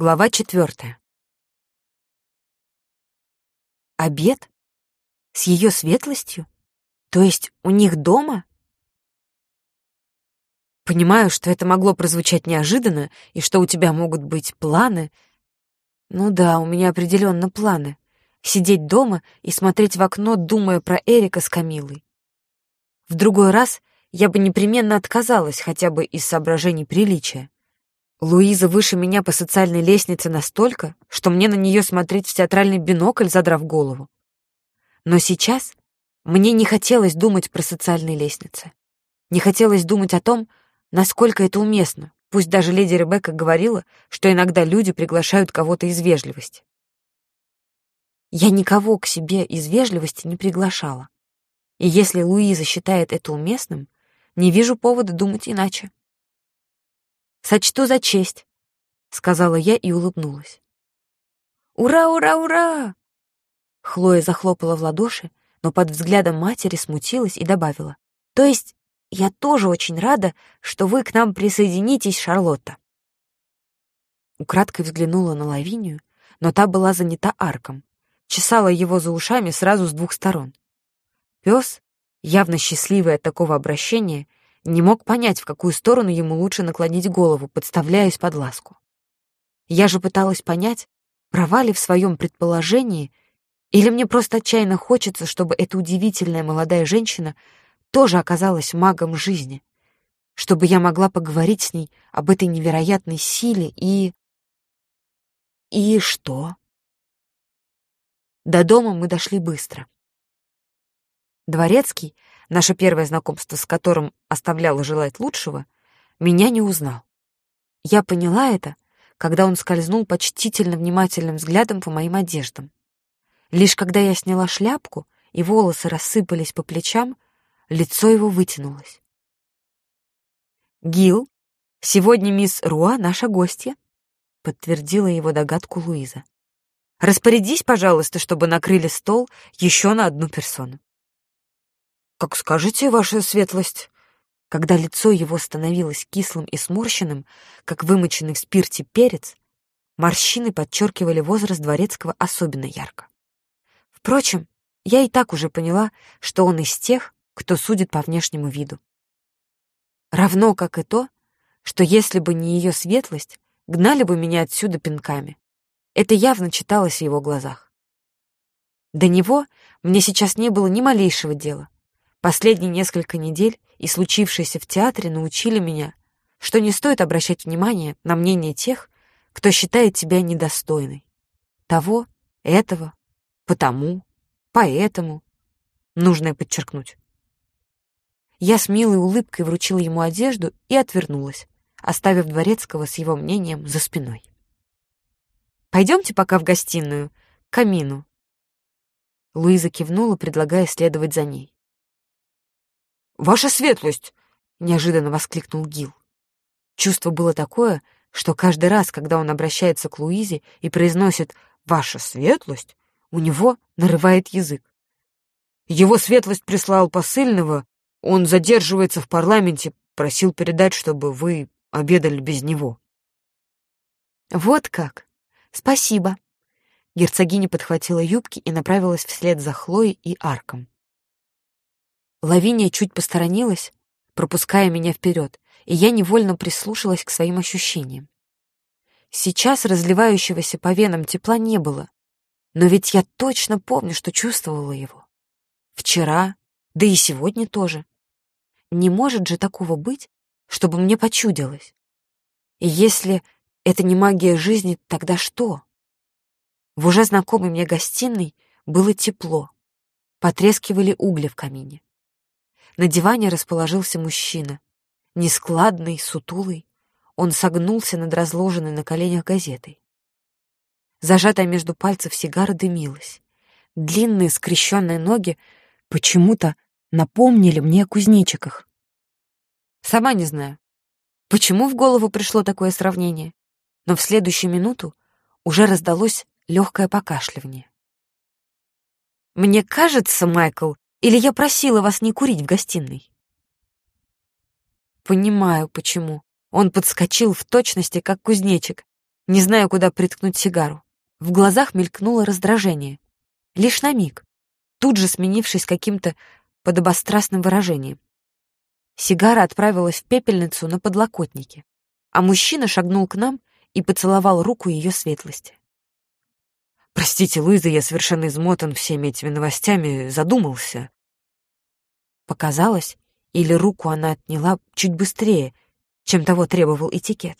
Глава четвертая. Обед? С ее светлостью? То есть у них дома? Понимаю, что это могло прозвучать неожиданно, и что у тебя могут быть планы. Ну да, у меня определенно планы. Сидеть дома и смотреть в окно, думая про Эрика с Камилой. В другой раз я бы непременно отказалась хотя бы из соображений приличия. Луиза выше меня по социальной лестнице настолько, что мне на нее смотреть в театральный бинокль, задрав голову. Но сейчас мне не хотелось думать про социальные лестницы. Не хотелось думать о том, насколько это уместно, пусть даже леди Ребекка говорила, что иногда люди приглашают кого-то из вежливости. Я никого к себе из вежливости не приглашала. И если Луиза считает это уместным, не вижу повода думать иначе. Сочту за честь, сказала я и улыбнулась. Ура, ура, ура! Хлоя захлопала в ладоши, но под взглядом матери смутилась и добавила: "То есть я тоже очень рада, что вы к нам присоединитесь, Шарлотта". Украдкой взглянула на Лавинию, но та была занята арком, чесала его за ушами сразу с двух сторон. Пес, явно счастливый от такого обращения, не мог понять, в какую сторону ему лучше наклонить голову, подставляясь под ласку. Я же пыталась понять, права ли в своем предположении, или мне просто отчаянно хочется, чтобы эта удивительная молодая женщина тоже оказалась магом жизни, чтобы я могла поговорить с ней об этой невероятной силе и... И что? До дома мы дошли быстро. Дворецкий, наше первое знакомство с которым оставляло желать лучшего, меня не узнал. Я поняла это, когда он скользнул почтительно внимательным взглядом по моим одеждам. Лишь когда я сняла шляпку, и волосы рассыпались по плечам, лицо его вытянулось. «Гил, сегодня мисс Руа наша гостья», — подтвердила его догадку Луиза. «Распорядись, пожалуйста, чтобы накрыли стол еще на одну персону». «Как скажете, ваша светлость». Когда лицо его становилось кислым и сморщенным, как вымоченный в спирте перец, морщины подчеркивали возраст дворецкого особенно ярко. Впрочем, я и так уже поняла, что он из тех, кто судит по внешнему виду. Равно как и то, что если бы не ее светлость, гнали бы меня отсюда пинками. Это явно читалось в его глазах. До него мне сейчас не было ни малейшего дела. Последние несколько недель и случившееся в театре научили меня, что не стоит обращать внимание на мнение тех, кто считает тебя недостойной. Того, этого, потому, поэтому. Нужно подчеркнуть. Я с милой улыбкой вручила ему одежду и отвернулась, оставив Дворецкого с его мнением за спиной. «Пойдемте пока в гостиную, к камину». Луиза кивнула, предлагая следовать за ней. «Ваша светлость!» — неожиданно воскликнул Гил. Чувство было такое, что каждый раз, когда он обращается к Луизе и произносит «Ваша светлость», у него нарывает язык. Его светлость прислал посыльного, он задерживается в парламенте, просил передать, чтобы вы обедали без него. Вот как. Спасибо. Герцогиня подхватила юбки и направилась вслед за Хлоей и Арком. Лавиния чуть посторонилась, пропуская меня вперед, и я невольно прислушалась к своим ощущениям. Сейчас разливающегося по венам тепла не было, но ведь я точно помню, что чувствовала его. Вчера, да и сегодня тоже. Не может же такого быть, чтобы мне почудилось. И если это не магия жизни, тогда что? В уже знакомой мне гостиной было тепло, потрескивали угли в камине. На диване расположился мужчина. Нескладный, сутулый. Он согнулся над разложенной на коленях газетой. Зажатая между пальцев сигара дымилась. Длинные скрещенные ноги почему-то напомнили мне о кузнечиках. Сама не знаю, почему в голову пришло такое сравнение, но в следующую минуту уже раздалось легкое покашливание. «Мне кажется, Майкл, или я просила вас не курить в гостиной? Понимаю, почему. Он подскочил в точности, как кузнечик. не зная, куда приткнуть сигару. В глазах мелькнуло раздражение. Лишь на миг, тут же сменившись каким-то подобострастным выражением. Сигара отправилась в пепельницу на подлокотнике, а мужчина шагнул к нам и поцеловал руку ее светлости. «Простите, Луиза, я совершенно измотан всеми этими новостями, задумался». Показалось, или руку она отняла чуть быстрее, чем того требовал этикет.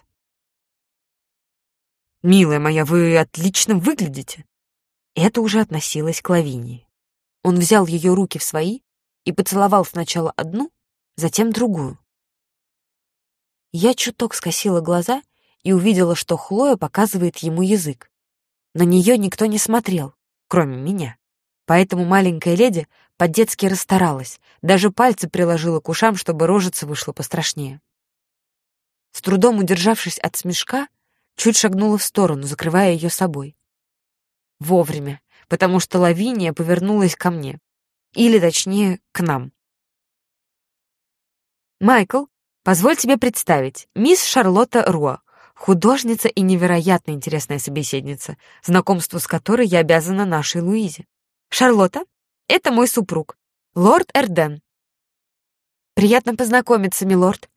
«Милая моя, вы отлично выглядите!» Это уже относилось к Лавинии. Он взял ее руки в свои и поцеловал сначала одну, затем другую. Я чуток скосила глаза и увидела, что Хлоя показывает ему язык. На нее никто не смотрел, кроме меня. Поэтому маленькая леди по-детски расстаралась, даже пальцы приложила к ушам, чтобы рожица вышла пострашнее. С трудом удержавшись от смешка, чуть шагнула в сторону, закрывая ее собой. Вовремя, потому что Лавиния повернулась ко мне. Или, точнее, к нам. Майкл, позволь тебе представить, мисс Шарлотта Руа, художница и невероятно интересная собеседница, знакомству с которой я обязана нашей Луизе. Шарлотта, это мой супруг, лорд Эрден. Приятно познакомиться, милорд.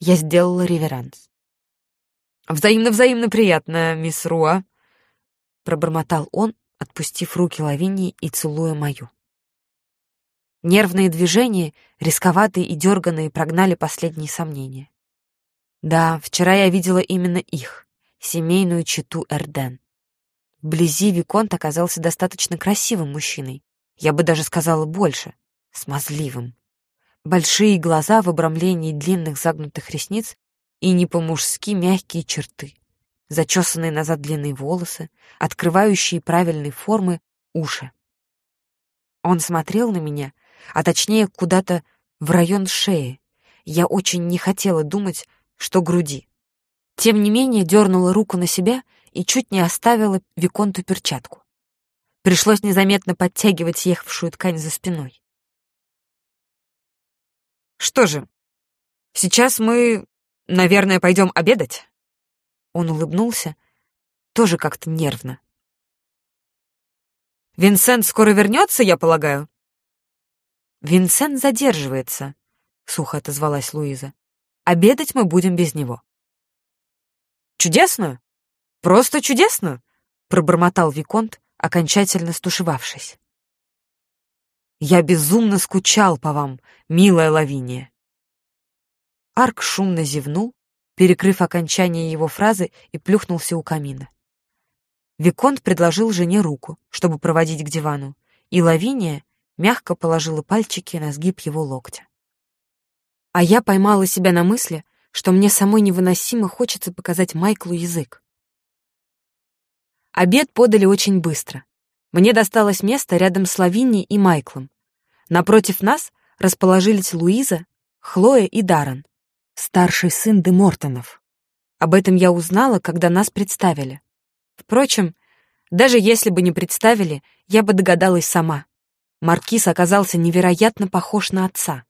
Я сделала реверанс. Взаимно-взаимно приятно, мисс Руа, пробормотал он, отпустив руки Лавинии и целуя мою. Нервные движения, рисковатые и дерганные, прогнали последние сомнения. Да, вчера я видела именно их, семейную читу Эрден. Вблизи Виконт оказался достаточно красивым мужчиной. Я бы даже сказала больше — смазливым. Большие глаза в обрамлении длинных загнутых ресниц и не по-мужски мягкие черты, зачесанные назад длинные волосы, открывающие правильной формы уши. Он смотрел на меня — а точнее куда-то в район шеи. Я очень не хотела думать, что груди. Тем не менее дернула руку на себя и чуть не оставила Виконту перчатку. Пришлось незаметно подтягивать съехавшую ткань за спиной. «Что же, сейчас мы, наверное, пойдем обедать?» Он улыбнулся, тоже как-то нервно. «Винсент скоро вернется, я полагаю?» «Винсент задерживается», — сухо отозвалась Луиза. «Обедать мы будем без него». «Чудесно! Просто чудесно!» — пробормотал Виконт, окончательно стушевавшись. «Я безумно скучал по вам, милая Лавиния». Арк шумно зевнул, перекрыв окончание его фразы, и плюхнулся у камина. Виконт предложил жене руку, чтобы проводить к дивану, и Лавиния, мягко положила пальчики на сгиб его локтя. А я поймала себя на мысли, что мне самой невыносимо хочется показать Майклу язык. Обед подали очень быстро. Мне досталось место рядом с Лавинией и Майклом. Напротив нас расположились Луиза, Хлоя и Даррен, старший сын Де Мортонов. Об этом я узнала, когда нас представили. Впрочем, даже если бы не представили, я бы догадалась сама. Маркиз оказался невероятно похож на отца.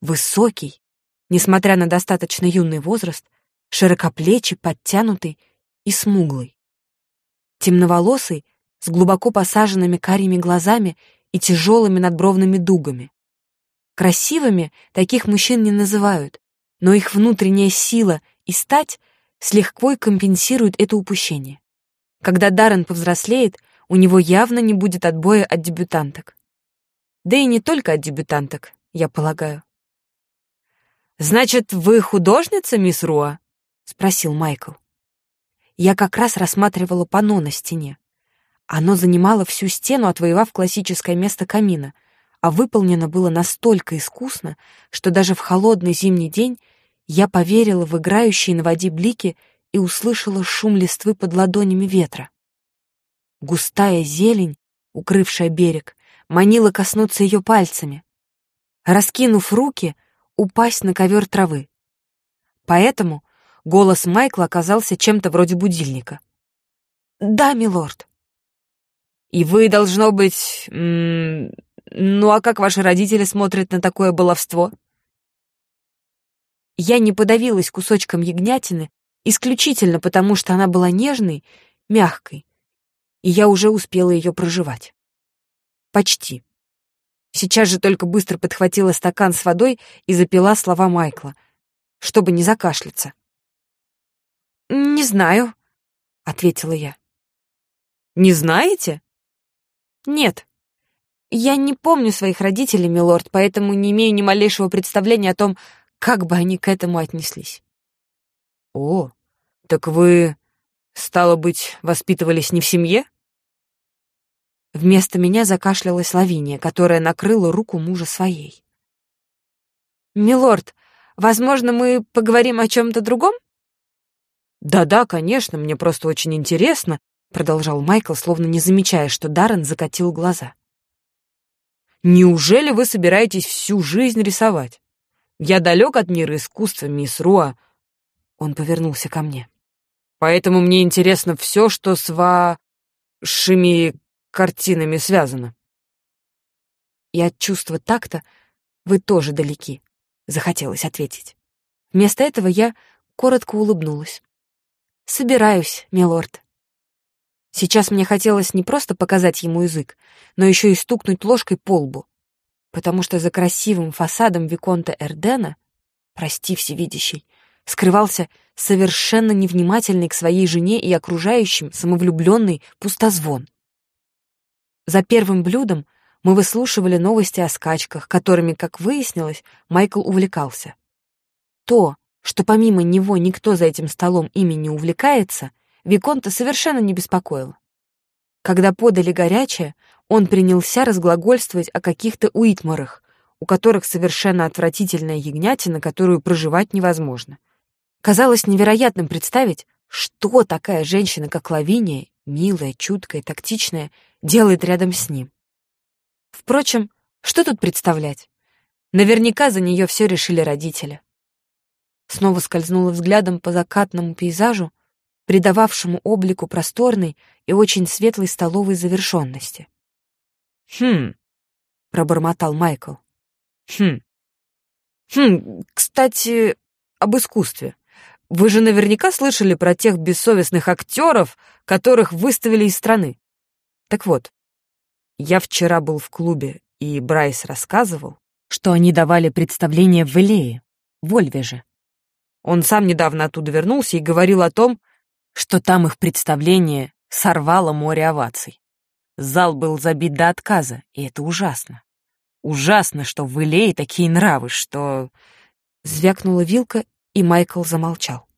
Высокий, несмотря на достаточно юный возраст, широкоплечий, подтянутый и смуглый. Темноволосый, с глубоко посаженными карими глазами и тяжелыми надбровными дугами. Красивыми таких мужчин не называют, но их внутренняя сила и стать с лихвой компенсируют это упущение. Когда Даррен повзрослеет, у него явно не будет отбоя от дебютанток. Да и не только от дебютанток, я полагаю. «Значит, вы художница, мисс Руа?» — спросил Майкл. Я как раз рассматривала панно на стене. Оно занимало всю стену, отвоевав классическое место камина, а выполнено было настолько искусно, что даже в холодный зимний день я поверила в играющие на воде блики и услышала шум листвы под ладонями ветра. Густая зелень, укрывшая берег, манила коснуться ее пальцами. Раскинув руки, упасть на ковер травы. Поэтому голос Майкла оказался чем-то вроде будильника. «Да, милорд». «И вы, должно быть... Ну а как ваши родители смотрят на такое баловство?» Я не подавилась кусочком ягнятины, исключительно потому, что она была нежной, мягкой, и я уже успела ее проживать. Почти. Сейчас же только быстро подхватила стакан с водой и запила слова Майкла, чтобы не закашляться. «Не знаю», — ответила я. «Не знаете?» «Нет. Я не помню своих родителей, милорд, поэтому не имею ни малейшего представления о том, как бы они к этому отнеслись». «О, так вы, стало быть, воспитывались не в семье?» Вместо меня закашлялась Лавиния, которая накрыла руку мужа своей. «Милорд, возможно, мы поговорим о чем-то другом?» «Да-да, конечно, мне просто очень интересно», — продолжал Майкл, словно не замечая, что Даррен закатил глаза. «Неужели вы собираетесь всю жизнь рисовать? Я далек от мира искусства, мисс Руа». Он повернулся ко мне. «Поэтому мне интересно все, что с вашими картинами связано. И от чувства такта вы тоже далеки, захотелось ответить. Вместо этого я коротко улыбнулась. Собираюсь, милорд. Сейчас мне хотелось не просто показать ему язык, но еще и стукнуть ложкой по лбу, потому что за красивым фасадом Виконта Эрдена, прости всевидящий, скрывался совершенно невнимательный к своей жене и окружающим самовлюбленный пустозвон. За первым блюдом мы выслушивали новости о скачках, которыми, как выяснилось, Майкл увлекался. То, что помимо него никто за этим столом ими не увлекается, Виконта совершенно не беспокоило. Когда подали горячее, он принялся разглагольствовать о каких-то уитмарах, у которых совершенно отвратительная ягнятина, которую проживать невозможно. Казалось невероятным представить, что такая женщина, как Лавиния, милая, чуткая, тактичная, делает рядом с ним. Впрочем, что тут представлять? Наверняка за нее все решили родители. Снова скользнула взглядом по закатному пейзажу, придававшему облику просторной и очень светлой столовой завершенности. «Хм», — пробормотал Майкл. «Хм. Хм, кстати, об искусстве. Вы же наверняка слышали про тех бессовестных актеров, которых выставили из страны. Так вот, я вчера был в клубе, и Брайс рассказывал, что они давали представление в Элее, в Ольвеже. Он сам недавно оттуда вернулся и говорил о том, что там их представление сорвало море оваций. Зал был забит до отказа, и это ужасно. Ужасно, что в Элее такие нравы, что... Звякнула вилка, и Майкл замолчал.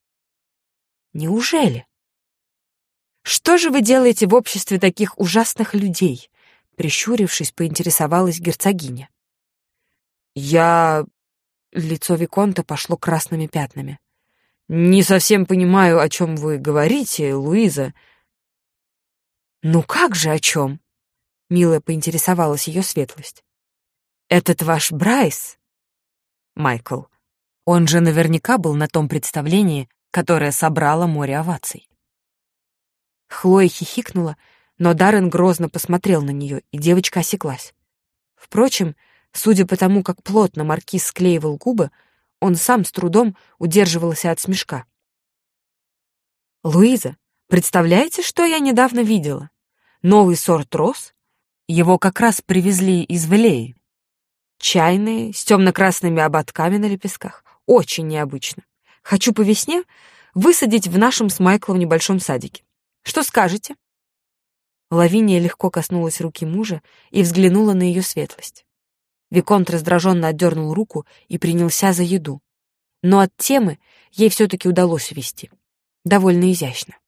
Неужели? Что же вы делаете в обществе таких ужасных людей? Прищурившись, поинтересовалась герцогиня. Я... Лицо Виконта пошло красными пятнами. «Не совсем понимаю, о чем вы говорите, Луиза». «Ну как же о чем?» — мило поинтересовалась ее светлость. «Этот ваш Брайс?» «Майкл. Он же наверняка был на том представлении, которое собрало море оваций». Хлоя хихикнула, но Даррен грозно посмотрел на нее, и девочка осеклась. Впрочем, судя по тому, как плотно маркиз склеивал губы, он сам с трудом удерживался от смешка. «Луиза, представляете, что я недавно видела? Новый сорт роз? Его как раз привезли из Валеи. Чайные, с темно-красными ободками на лепестках. Очень необычно. Хочу по весне высадить в нашем с Майклом небольшом садике. Что скажете?» Лавиния легко коснулась руки мужа и взглянула на ее светлость. Виконт раздраженно отдернул руку и принялся за еду. Но от темы ей все-таки удалось увести. Довольно изящно.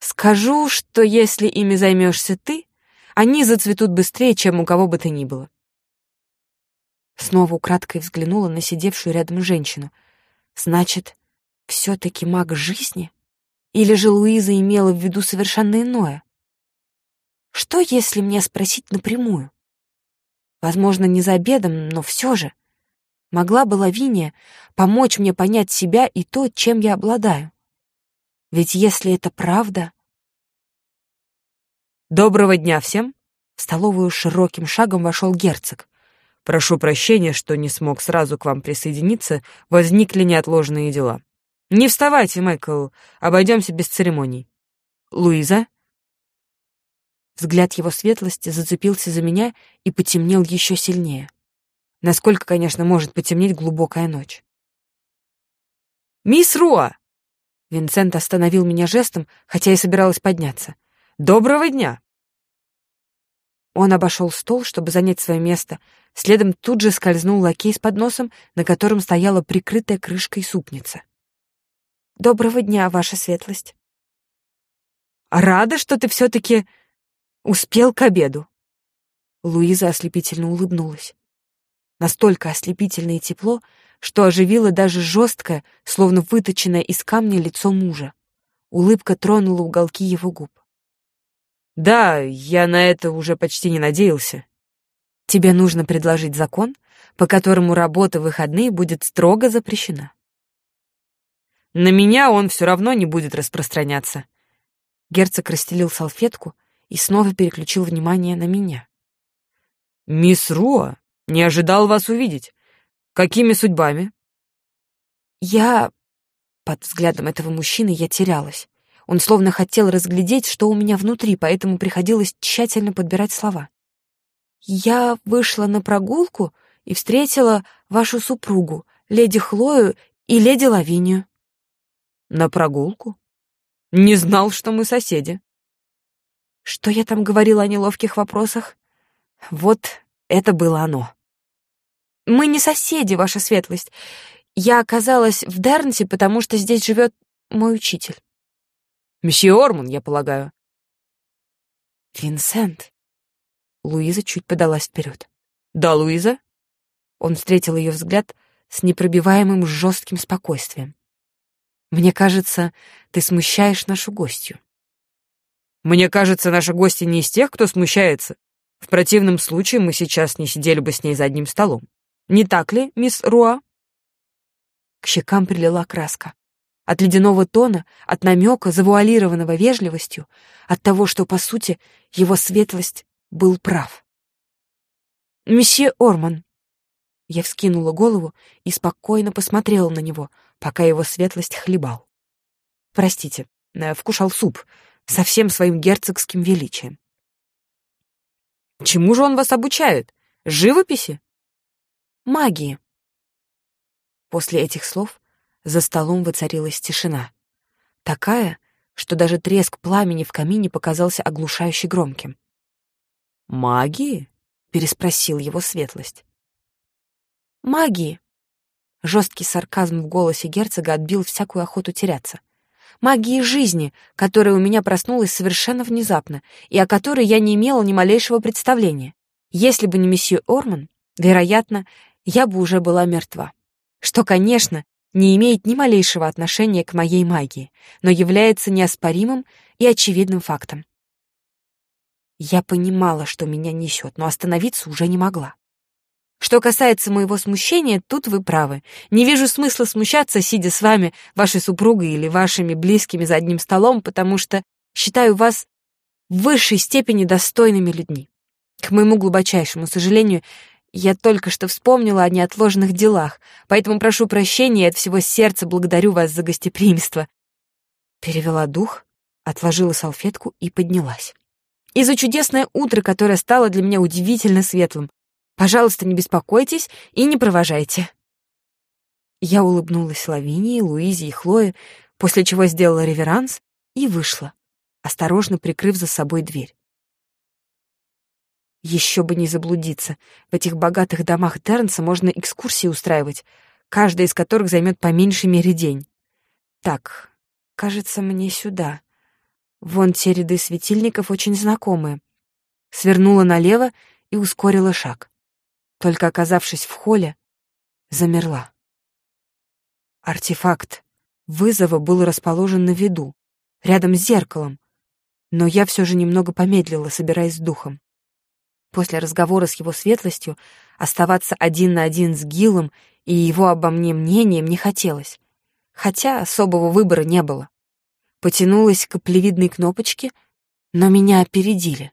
«Скажу, что если ими займешься ты, они зацветут быстрее, чем у кого бы то ни было». Снова украдкой взглянула на сидевшую рядом женщину. «Значит, все-таки маг жизни?» Или же Луиза имела в виду совершенно иное? Что, если мне спросить напрямую? Возможно, не за обедом, но все же. Могла бы Лавиния помочь мне понять себя и то, чем я обладаю? Ведь если это правда... «Доброго дня всем!» В столовую широким шагом вошел герцог. «Прошу прощения, что не смог сразу к вам присоединиться, возникли неотложные дела». «Не вставайте, Майкл, обойдемся без церемоний. Луиза?» Взгляд его светлости зацепился за меня и потемнел еще сильнее. Насколько, конечно, может потемнеть глубокая ночь. «Мисс Руа!» Винсент остановил меня жестом, хотя и собиралась подняться. «Доброго дня!» Он обошел стол, чтобы занять свое место. Следом тут же скользнул лакей с подносом, на котором стояла прикрытая крышкой супница. «Доброго дня, ваша светлость!» «Рада, что ты все-таки успел к обеду!» Луиза ослепительно улыбнулась. Настолько ослепительно и тепло, что оживило даже жесткое, словно выточенное из камня лицо мужа. Улыбка тронула уголки его губ. «Да, я на это уже почти не надеялся». «Тебе нужно предложить закон, по которому работа в выходные будет строго запрещена». «На меня он все равно не будет распространяться». Герцог расстелил салфетку и снова переключил внимание на меня. «Мисс Руа, не ожидал вас увидеть. Какими судьбами?» «Я...» Под взглядом этого мужчины я терялась. Он словно хотел разглядеть, что у меня внутри, поэтому приходилось тщательно подбирать слова. «Я вышла на прогулку и встретила вашу супругу, леди Хлою и леди Лавинию». «На прогулку? Не знал, что мы соседи». Что я там говорила о неловких вопросах? Вот это было оно. Мы не соседи, ваша светлость. Я оказалась в Дернсе, потому что здесь живет мой учитель. Месье Орман, я полагаю. Винсент. Луиза чуть подалась вперед. Да, Луиза? Он встретил ее взгляд с непробиваемым жестким спокойствием. Мне кажется, ты смущаешь нашу гостью. Мне кажется, наша гостья не из тех, кто смущается. В противном случае мы сейчас не сидели бы с ней за одним столом. Не так ли, мисс Руа?» К щекам прилила краска. От ледяного тона, от намека, завуалированного вежливостью, от того, что, по сути, его светлость был прав. «Месье Орман!» Я вскинула голову и спокойно посмотрела на него, пока его светлость хлебал. «Простите, э, вкушал суп со всем своим герцогским величием». «Чему же он вас обучает? Живописи?» магии. После этих слов за столом воцарилась тишина. Такая, что даже треск пламени в камине показался оглушающе громким. «Магии?» — переспросил его светлость. «Магии!» Жесткий сарказм в голосе герцога отбил всякую охоту теряться. «Магии жизни, которая у меня проснулась совершенно внезапно и о которой я не имела ни малейшего представления. Если бы не месье Орман, вероятно, я бы уже была мертва. Что, конечно, не имеет ни малейшего отношения к моей магии, но является неоспоримым и очевидным фактом. Я понимала, что меня несет, но остановиться уже не могла. Что касается моего смущения, тут вы правы. Не вижу смысла смущаться, сидя с вами, вашей супругой или вашими близкими за одним столом, потому что считаю вас в высшей степени достойными людьми. К моему глубочайшему сожалению, я только что вспомнила о неотложных делах, поэтому прошу прощения и от всего сердца благодарю вас за гостеприимство. Перевела дух, отложила салфетку и поднялась. И за чудесное утро, которое стало для меня удивительно светлым. Пожалуйста, не беспокойтесь и не провожайте. Я улыбнулась Лавинии, Луизе и Хлое, после чего сделала реверанс и вышла, осторожно прикрыв за собой дверь. Еще бы не заблудиться. В этих богатых домах Тернса можно экскурсии устраивать, каждая из которых займет по меньшей мере день. Так, кажется, мне сюда. Вон те ряды светильников очень знакомые. Свернула налево и ускорила шаг. Только оказавшись в холле, замерла. Артефакт вызова был расположен на виду, рядом с зеркалом, но я все же немного помедлила, собираясь с духом. После разговора с его светлостью оставаться один на один с Гилом и его обо мне мнением не хотелось, хотя особого выбора не было. Потянулась к плевидной кнопочке, но меня опередили.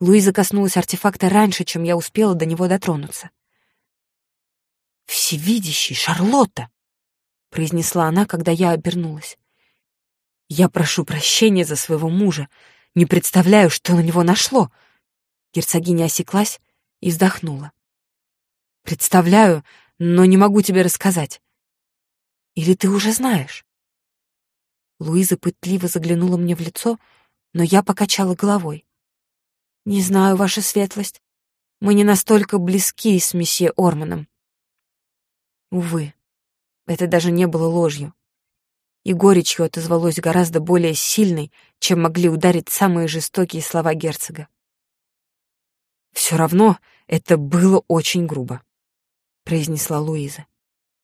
Луиза коснулась артефакта раньше, чем я успела до него дотронуться. «Всевидящий, Шарлотта!» — произнесла она, когда я обернулась. «Я прошу прощения за своего мужа. Не представляю, что на него нашло». Герцогиня осеклась и вздохнула. «Представляю, но не могу тебе рассказать. Или ты уже знаешь?» Луиза пытливо заглянула мне в лицо, но я покачала головой. «Не знаю, ваша светлость. Мы не настолько близки с месье Орманом». Увы, это даже не было ложью. И горечью отозвалось гораздо более сильной, чем могли ударить самые жестокие слова герцога. «Все равно это было очень грубо», — произнесла Луиза.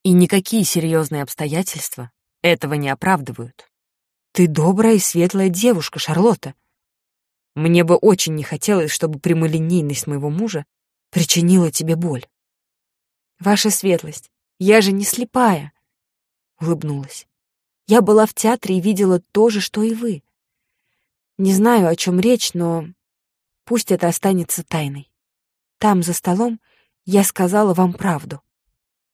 «И никакие серьезные обстоятельства этого не оправдывают. Ты добрая и светлая девушка, Шарлотта. Мне бы очень не хотелось, чтобы прямолинейность моего мужа причинила тебе боль. Ваша светлость, я же не слепая, улыбнулась. Я была в театре и видела то же, что и вы. Не знаю, о чем речь, но пусть это останется тайной. Там, за столом, я сказала вам правду.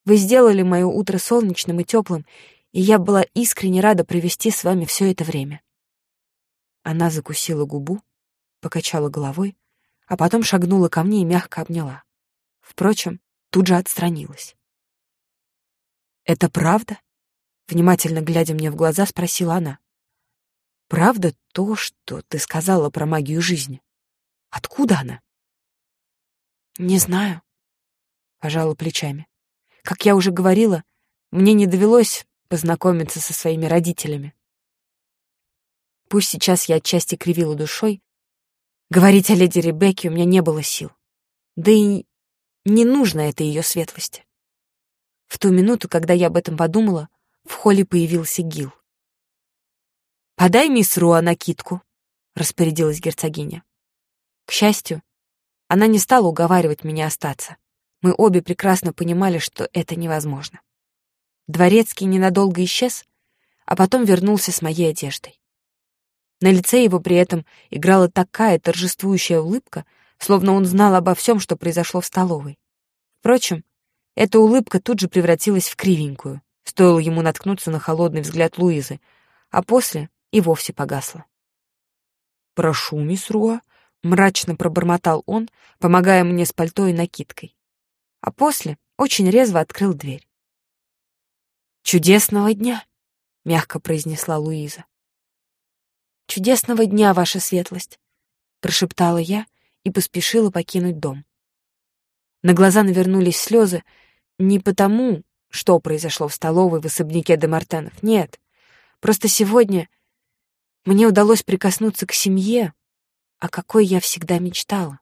Вы сделали мое утро солнечным и теплым, и я была искренне рада провести с вами все это время. Она закусила губу, покачала головой, а потом шагнула ко мне и мягко обняла. Впрочем, тут же отстранилась. «Это правда?» Внимательно глядя мне в глаза, спросила она. «Правда то, что ты сказала про магию жизни? Откуда она?» «Не знаю», — пожала плечами. «Как я уже говорила, мне не довелось познакомиться со своими родителями. Пусть сейчас я отчасти кривила душой, говорить о леди Ребекке у меня не было сил. Да и не нужно это ее светлости. В ту минуту, когда я об этом подумала, в холле появился Гил. «Подай мисс Руа накидку», — распорядилась герцогиня. К счастью, она не стала уговаривать меня остаться. Мы обе прекрасно понимали, что это невозможно. Дворецкий ненадолго исчез, а потом вернулся с моей одеждой. На лице его при этом играла такая торжествующая улыбка, словно он знал обо всем, что произошло в столовой. Впрочем, эта улыбка тут же превратилась в кривенькую, стоило ему наткнуться на холодный взгляд Луизы, а после и вовсе погасла. «Прошу, мисс Руа», — мрачно пробормотал он, помогая мне с пальто и накидкой. А после очень резво открыл дверь. «Чудесного дня!» — мягко произнесла Луиза. «Чудесного дня, ваша светлость!» — прошептала я и поспешила покинуть дом. На глаза навернулись слезы не потому, что произошло в столовой в особняке де Мартенов, нет. Просто сегодня мне удалось прикоснуться к семье, о какой я всегда мечтала.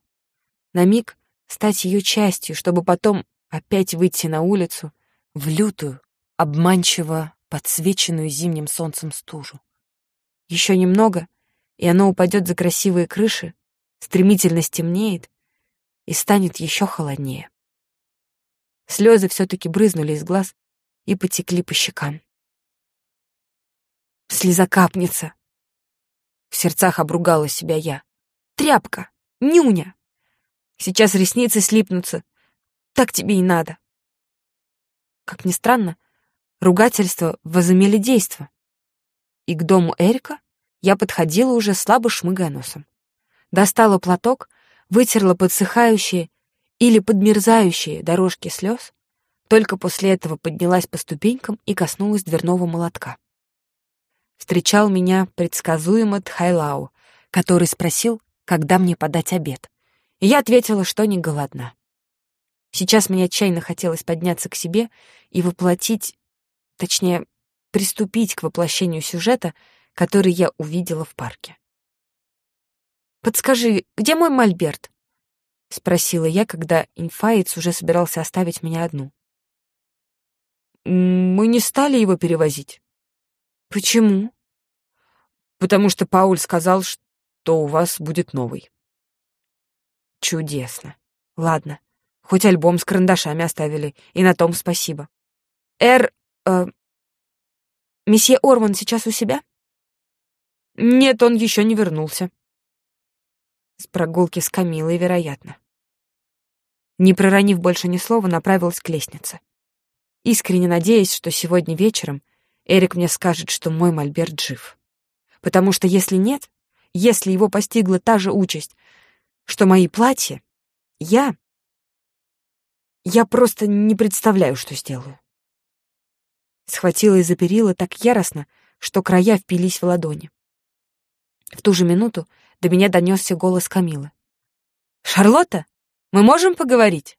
На миг стать ее частью, чтобы потом опять выйти на улицу в лютую, обманчиво подсвеченную зимним солнцем стужу. Еще немного, и оно упадет за красивые крыши, стремительно стемнеет и станет еще холоднее. Слезы все-таки брызнули из глаз и потекли по щекам. Слезокапница. В сердцах обругала себя я. Тряпка! Нюня! Сейчас ресницы слипнутся. Так тебе и надо. Как ни странно, Ругательства возымели действо. И к дому Эрика я подходила уже слабо шмыгая носом. Достала платок, вытерла подсыхающие или подмерзающие дорожки слез, только после этого поднялась по ступенькам и коснулась дверного молотка. Встречал меня предсказуемо Тхайлау, который спросил, когда мне подать обед. И я ответила, что не голодна. Сейчас мне отчаянно хотелось подняться к себе и воплотить Точнее, приступить к воплощению сюжета, который я увидела в парке. «Подскажи, где мой мольберт?» — спросила я, когда инфаец уже собирался оставить меня одну. «Мы не стали его перевозить». «Почему?» «Потому что Пауль сказал, что у вас будет новый». «Чудесно. Ладно, хоть альбом с карандашами оставили, и на том спасибо. Эр Э, месье Орман сейчас у себя? Нет, он еще не вернулся. С прогулки с Камилой, вероятно. Не проронив больше ни слова, направилась к лестнице. искренне надеясь, что сегодня вечером Эрик мне скажет, что мой мольберт жив. Потому что если нет, если его постигла та же участь, что мои платья, я... Я просто не представляю, что сделаю. Схватила из-за перила так яростно, что края впились в ладони. В ту же минуту до меня донесся голос Камилы. «Шарлотта, мы можем поговорить?»